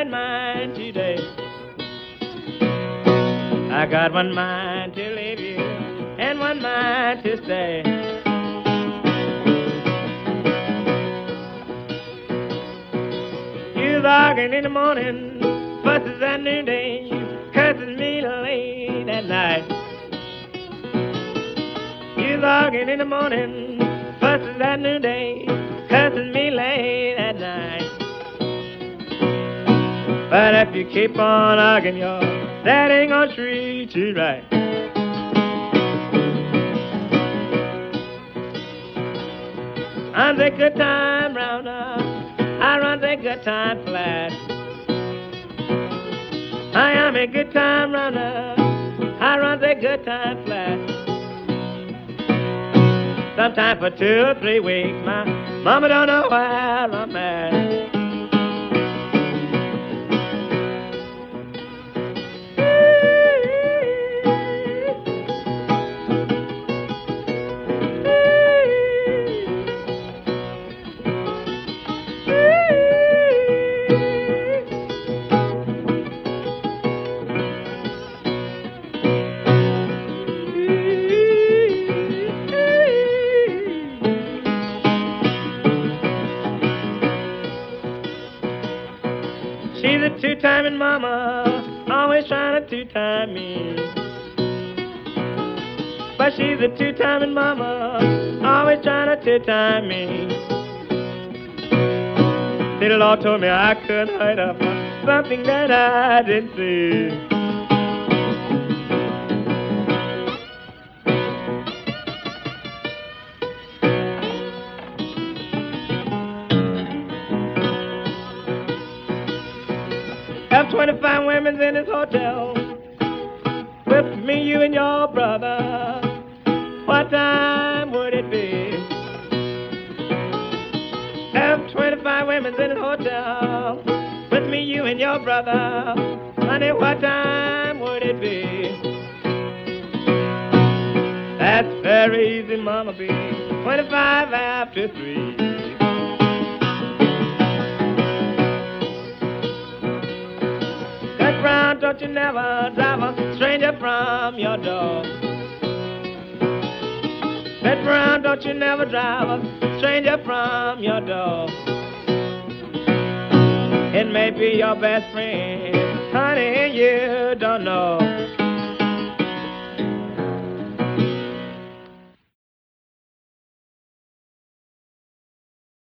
right mind today. I got one mind to leave you and one mind to stay. You arguing in the morning, fusses at noonday, you curses me late at night. You arguing in the morning, fusses at noonday, curses me late But if you keep on arguing, your that ain't gonna treat you right. I'm the good time round up. I run the good time flat. I am a good time runner. I run the good time flat. Sometimes for two or three weeks, my mama don't know where I'm at. She's a two-timing mama, always trying to two-time me. But she's a two-timing mama, always trying to two-time me. The Lord told me I couldn't hide up something that I didn't see. 25 women in this hotel with me, you, and your brother. What time would it be? Have 25 women in this hotel with me, you, and your brother. Honey, what time would it be? That's very easy, Mama B. 25 after 3. You never drive a stranger from your door. Bet Brown, don't you never drive a stranger from your door. It may be your best friend, honey, you don't know.